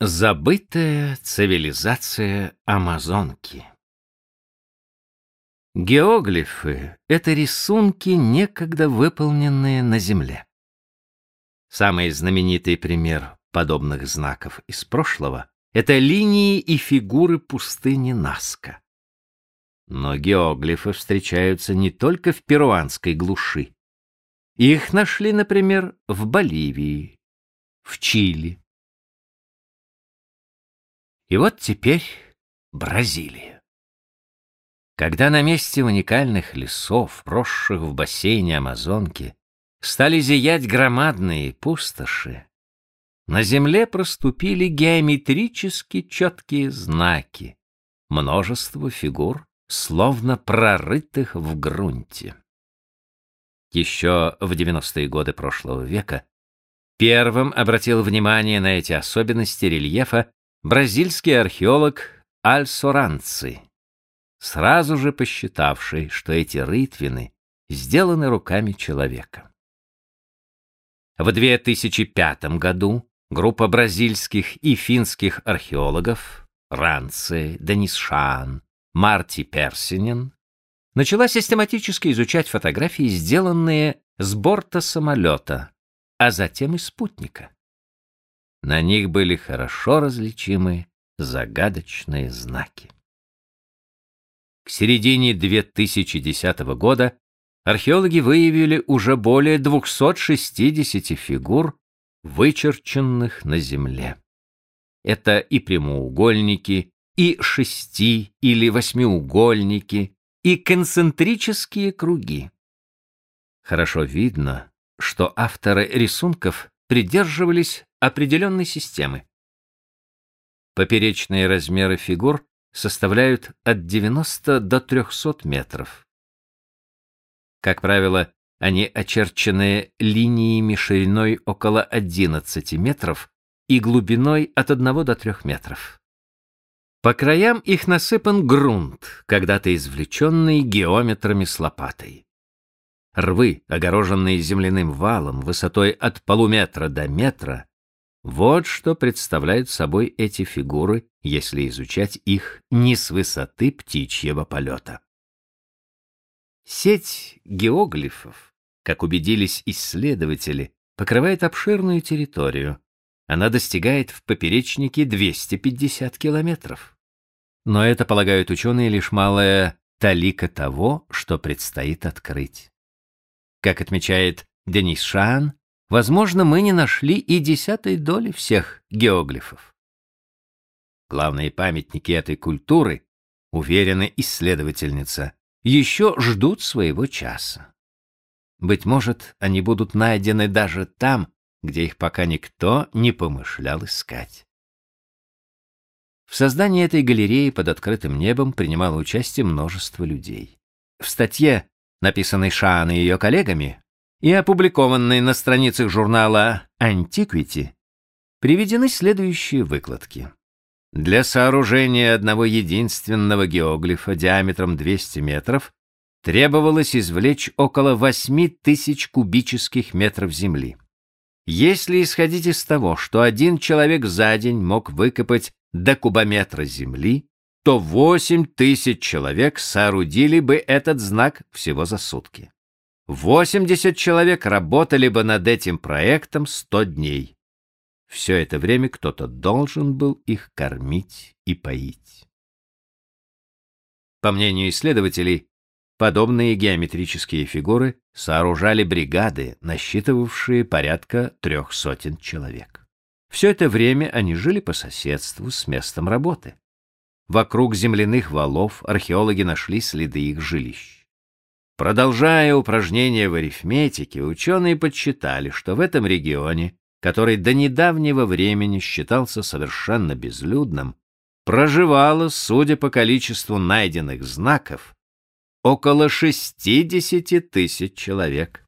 Забытая цивилизация Амазонки Геоглифы — это рисунки, некогда выполненные на Земле. Самый знаменитый пример подобных знаков из прошлого — это линии и фигуры пустыни Наска. Но геоглифы встречаются не только в перуанской глуши. Их нашли, например, в Боливии, в Чили, и вот теперь Бразилия. Когда на месте уникальных лесов, росших в бассейне Амазонки, стали зиять громадные пустоши, на земле проступили геометрически четкие знаки, множество фигур, словно прорытых в грунте. Еще в 90-е годы прошлого века первым обратил внимание на эти особенности рельефа бразильский археолог Аль-Соранци, сразу же посчитавший, что эти рытвины сделаны руками человека. В 2005 году группа бразильских и финских археологов Ранци, Денис Шан, Марти Персинен начала систематически изучать фотографии, сделанные с борта самолета, а затем и спутника. На них были хорошо различимы загадочные знаки. К середине 2010 года археологи выявили уже более 260 фигур, вычерченных на Земле. Это и прямоугольники, и шести- или восьмиугольники, и концентрические круги. Хорошо видно, что авторы рисунков придерживались определенной системы. Поперечные размеры фигур составляют от 90 до 300 метров. Как правило, они очерчены линиями шириной около 11 метров и глубиной от 1 до 3 метров. По краям их насыпан грунт, когда-то извлеченный геометрами с лопатой. Рвы, огороженные земляным валом высотой от полуметра до метра, вот что представляют собой эти фигуры, если изучать их не с высоты птичьего полета. Сеть геоглифов, как убедились исследователи, покрывает обширную территорию. Она достигает в поперечнике 250 километров. Но это, полагают ученые, лишь малая талика того, что предстоит открыть. Как отмечает Денис Шан, возможно, мы не нашли и десятой доли всех геоглифов. Главные памятники этой культуры, уверена исследовательница, еще ждут своего часа. Быть может, они будут найдены даже там, где их пока никто не помышлял искать. В создании этой галереи под открытым небом принимало участие множество людей. В статье написанный Шаан и ее коллегами, и опубликованный на страницах журнала Antiquity, приведены следующие выкладки. Для сооружения одного единственного геоглифа диаметром 200 метров требовалось извлечь около 8 тысяч кубических метров земли. Если исходить из того, что один человек за день мог выкопать до кубометра земли, то 8 тысяч человек соорудили бы этот знак всего за сутки. 80 человек работали бы над этим проектом 100 дней. Все это время кто-то должен был их кормить и поить. По мнению исследователей, подобные геометрические фигуры сооружали бригады, насчитывавшие порядка трех сотен человек. Все это время они жили по соседству с местом работы. Вокруг земляных валов археологи нашли следы их жилищ. Продолжая упражнения в арифметике, ученые подсчитали, что в этом регионе, который до недавнего времени считался совершенно безлюдным, проживало, судя по количеству найденных знаков, около 60 тысяч человек.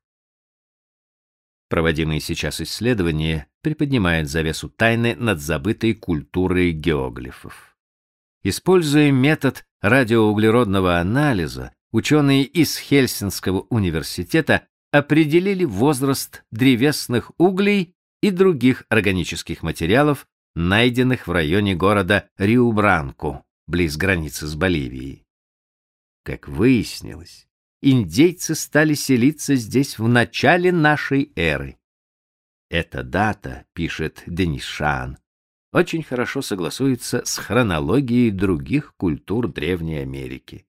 Проводимые сейчас исследования приподнимают завесу тайны над забытой культурой геоглифов. Используя метод радиоуглеродного анализа, ученые из Хельсинского университета определили возраст древесных углей и других органических материалов найденных в районе города Риубранку, близ границы с Боливией. Как выяснилось, индейцы стали селиться здесь в начале нашей эры. Эта дата, пишет Денис Шаан, очень хорошо согласуется с хронологией других культур Древней Америки.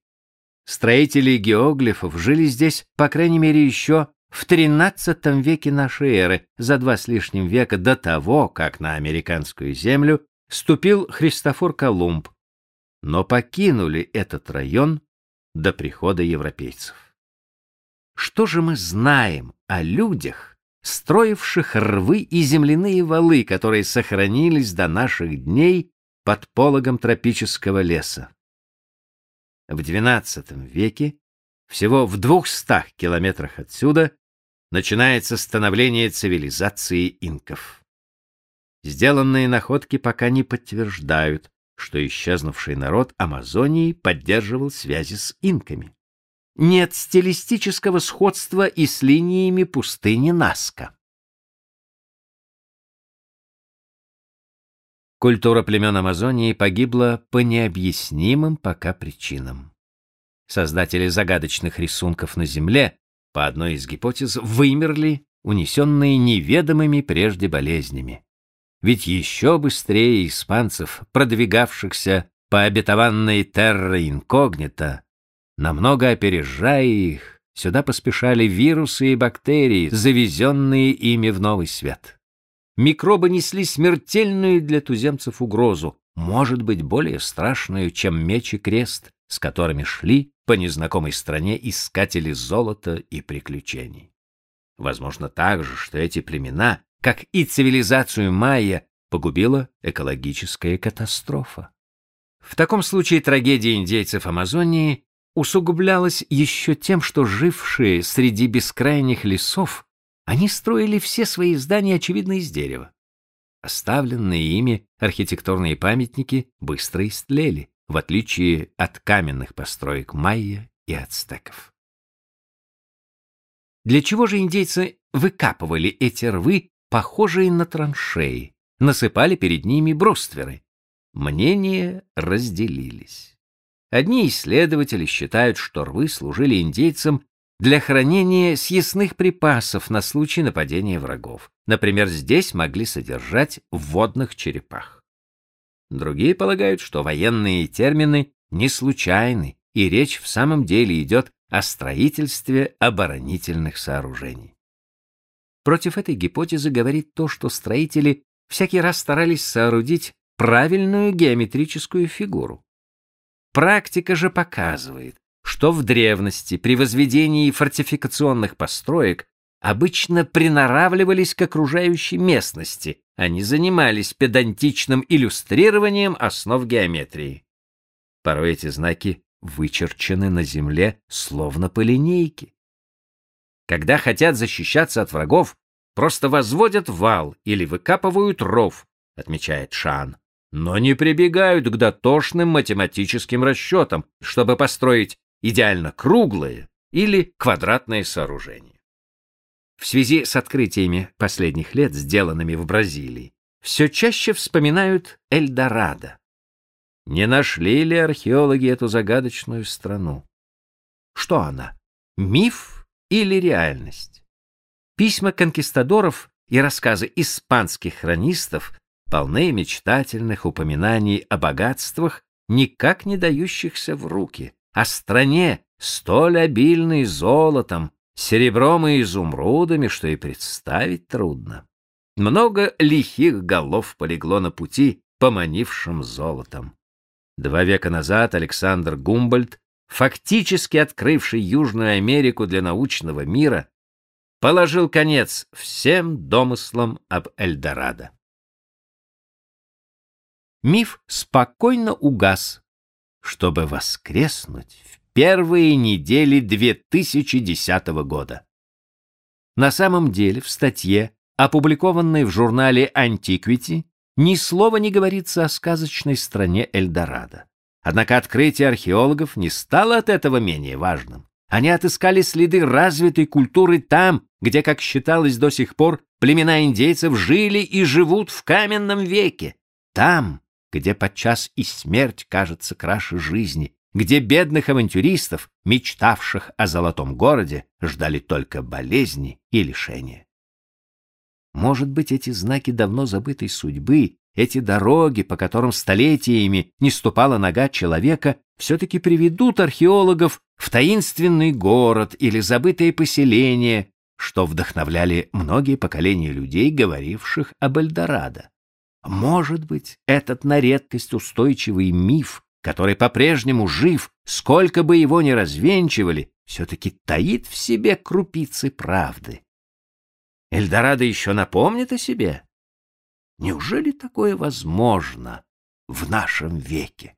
Строители геоглифов жили здесь, по крайней мере, еще в XIII веке нашей эры, за два с лишним века до того, как на американскую землю ступил Христофор Колумб, но покинули этот район до прихода европейцев. Что же мы знаем о людях, строивших рвы и земляные валы, которые сохранились до наших дней под пологом тропического леса? В XII веке, всего в двухстах километрах отсюда, начинается становление цивилизации инков. Сделанные находки пока не подтверждают, что исчезнувший народ Амазонии поддерживал связи с инками. Нет стилистического сходства и с линиями пустыни Наска. Культура племен Амазонии погибла по необъяснимым пока причинам. Создатели загадочных рисунков на Земле, по одной из гипотез, вымерли, унесенные неведомыми прежде болезнями. Ведь еще быстрее испанцев, продвигавшихся по обетованной терра инкогнито, намного опережая их, сюда поспешали вирусы и бактерии, завезенные ими в новый свет. Микробы несли смертельную для туземцев угрозу, может быть, более страшную, чем меч и крест, с которыми шли по незнакомой стране искатели золота и приключений. Возможно также, что эти племена как и цивилизацию майя, погубила экологическая катастрофа. В таком случае трагедия индейцев Амазонии усугублялась еще тем, что жившие среди бескрайних лесов, они строили все свои здания, очевидно, из дерева. Оставленные ими архитектурные памятники быстро истлели, в отличие от каменных построек майя и ацтеков. Для чего же индейцы выкапывали эти рвы похожие на траншеи, насыпали перед ними брустверы. Мнения разделились. Одни исследователи считают, что рвы служили индейцам для хранения съестных припасов на случай нападения врагов. Например, здесь могли содержать водных черепах. Другие полагают, что военные термины не случайны, и речь в самом деле идет о строительстве оборонительных сооружений. Против этой гипотезы говорит то, что строители всякий раз старались соорудить правильную геометрическую фигуру. Практика же показывает, что в древности при возведении фортификационных построек обычно приноравливались к окружающей местности, а не занимались педантичным иллюстрированием основ геометрии. Порой эти знаки вычерчены на земле словно по линейке. Когда хотят защищаться от врагов, просто возводят вал или выкапывают ров, отмечает Шан, но не прибегают к дотошным математическим расчетам, чтобы построить идеально круглое или квадратное сооружение. В связи с открытиями последних лет, сделанными в Бразилии, все чаще вспоминают Эльдорадо. Не нашли ли археологи эту загадочную страну? Что она? Миф или реальность. Письма конкистадоров и рассказы испанских хронистов полны мечтательных упоминаний о богатствах, никак не дающихся в руки, о стране, столь обильной золотом, серебром и изумрудами, что и представить трудно. Много лихих голов полегло на пути, поманившим золотом. Два века назад Александр Гумбольд фактически открывший Южную Америку для научного мира, положил конец всем домыслам об Эльдорадо. Миф спокойно угас, чтобы воскреснуть в первые недели 2010 года. На самом деле в статье, опубликованной в журнале Antiquity, ни слова не говорится о сказочной стране Эльдорадо. Однако открытие археологов не стало от этого менее важным. Они отыскали следы развитой культуры там, где, как считалось до сих пор, племена индейцев жили и живут в каменном веке. Там, где подчас и смерть кажется краше жизни, где бедных авантюристов, мечтавших о золотом городе, ждали только болезни и лишения. Может быть, эти знаки давно забытой судьбы, эти дороги, по которым столетиями не ступала нога человека, все-таки приведут археологов в таинственный город или забытое поселение, что вдохновляли многие поколения людей, говоривших об Эльдорадо. Может быть, этот на редкость устойчивый миф, который по-прежнему жив, сколько бы его ни развенчивали, все-таки таит в себе крупицы правды. Эльдорадо еще напомнит о себе? Неужели такое возможно в нашем веке?